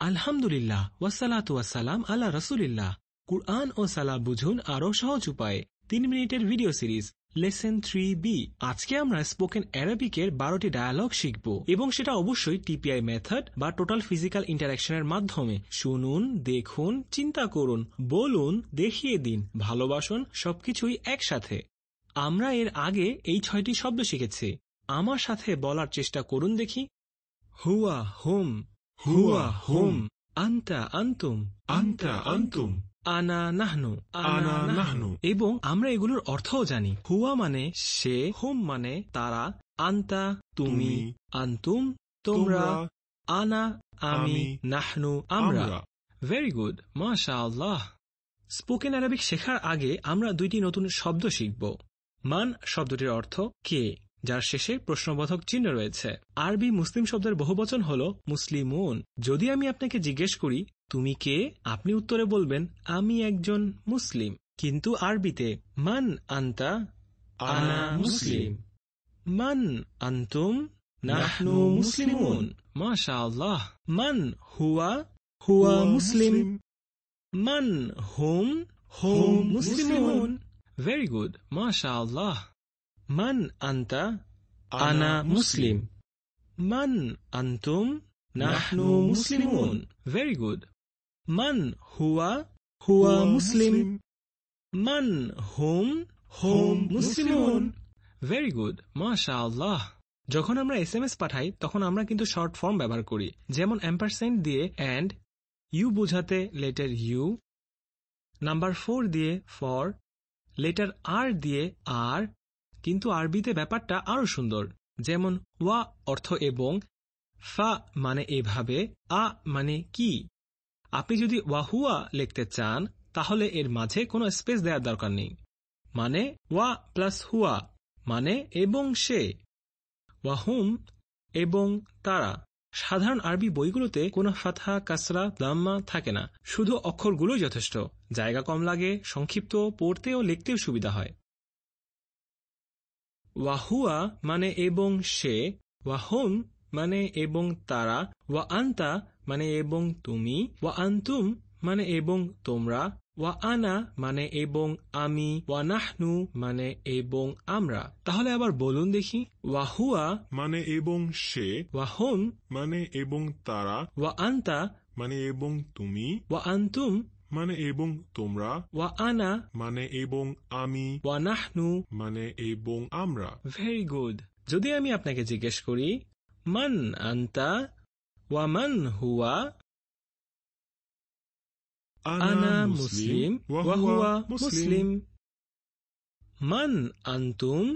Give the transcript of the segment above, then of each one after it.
আলহামদুলিল্লাহ ওয়াসালাতু ওয়াসালাম আল্লাহ রসুলিল্লাহ। কুরআন ও সালা বুঝুন আরও সহজ উপায়ে। তিন মিনিটের video series, lesson three B. আজকে আমরা স্পোকেন অ্যারাবিকের বারোটি ডায়ালগ শিখব এবং সেটা অবশ্যই টিপিআই মেথড বা টোটাল ফিজিক্যাল ইন্টারাকশনের মাধ্যমে। শুনুন, দেখুন, চিন্তা করুন, বলুন, দেখিয়ে দিন, ভালোবাসুন, সবকিছুই একসাথে। আমরা এর আগে এই ছয়টি শব্দ শিখেছি। আমার সাথে বলার চেষ্টা করুন দেখি। হুয়া, হুম। হুয়া হুম আন্তা আন্তুম আন্তা আন্তুম আনা নাহনু আনা নাহনু। এবং আমরা এগুলোর অর্থও জানি। হুয়া মানে সে হুম মানে তারা। আন্তা তুমি। তুমি, আন্তুম তোমরা। আনা আমি। নাহনু আমরা। ভেরি গুড মাশা আল্লাহ স্পোকেন আরবিক শেখার আগে আমরা দুইটি নতুন শব্দ শিখব। মান শব্দটির অর্থ কে? যার শেষে প্রশ্নবোধক চিহ্ন রয়েছে। আরবি মুসলিম শব্দের বহুবচন হল মুসলিমুন। যদি আমি আপনাকে জিজ্ঞেস করি, তুমি কে? আপনি উত্তরে বলবেন, আমি একজন মুসলিম। কিন্তু আরবিতে, মান আন্তা? আনা মুসলিম। মান আন্তুম? নাহনু মুসলিমুন। মান হুয়া? হুয়া মুসলিম। মান হুম? হুম মুসলিমুন। ভেরি গুড মাশা আল্লাহ মান আন্তা আনা মুসলিম মান আন্তুম নাহনু মুসলিমুন ভেরি গুড মান হুয়া হুয়া মুসলিম মান হুম হুম মুসলিমুন ভেরি গুড মাশা আল্লাহ যখন আমরা এস এম এস পাঠাই তখন আমরা কিন্তু শর্ট ফর্ম ব্যবহার করি। যেমন অ্যাম্পারসেন্ট দিয়ে অ্যান্ড ইউ বোঝাতে লেটার ইউ নাম্বার ফোর দিয়ে ফর লেটার আর দিয়ে আর কিন্তু আরবিতে ব্যাপারটা আরও সুন্দর। যেমন, ওয়া অর্থ এবং, ফা মানে এভাবে, আ মানে কি। আপনি যদি ওয়াহুয়া লিখতে চান, তাহলে এর মাঝে কোনো স্পেস দেওয়ার দরকার নেই। মানে ওয়া প্লাস হুয়া মানে এবং সে। ওয়াহুম এবং তারা। সাধারণ আরবি বইগুলোতে কোনো ফাথা কাসরা, দাম্মা থাকে না। শুধু অক্ষরগুলোই যথেষ্ট। জায়গা কম লাগে, সংক্ষিপ্ত পড়তে ও লিখতেও সুবিধা হয়। ওয়াহুয়া মানে এবং সে ওয়াহুম মানে এবং তারা ওয়া আন্তা মানে এবং তুমি ওয়া আন্তুম মানে এবং তোমরা ওয়া আনা মানে এবং আমি ওয়া নাহনু মানে এবং আমরা। তাহলে আবার বলুন দেখি ওয়াহুয়া মানে এবং সে ওয়াহুম মানে এবং তারা ওয়া আন্তা মানে এবং তুমি ওয়া আন্তুম মানে এবং তোমরা ওয়া আনা মানে এবং আমি ওয়া নাহনু মানে এবং আমরা ভেরি গুড যদি আমি আপনাকে জিজ্ঞেস করি মান আন্তা ওয়া মান হুয়া আনা মুসলিম ওয়া হুয়া মুসলিম মান আন্তুম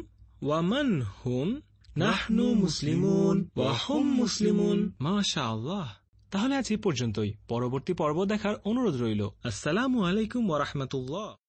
ওয়া মান হুম নাহনু মুসলিমুন ওয়া হুম মুসলিমুন মাশাআল্লাহ তাহলে আজ এ পর্যন্তই। পরবর্তী পর্ব দেখার অনুরোধ রইল। আসসালামু আলাইকুম ওয়া রাহমাতুল্লাহ।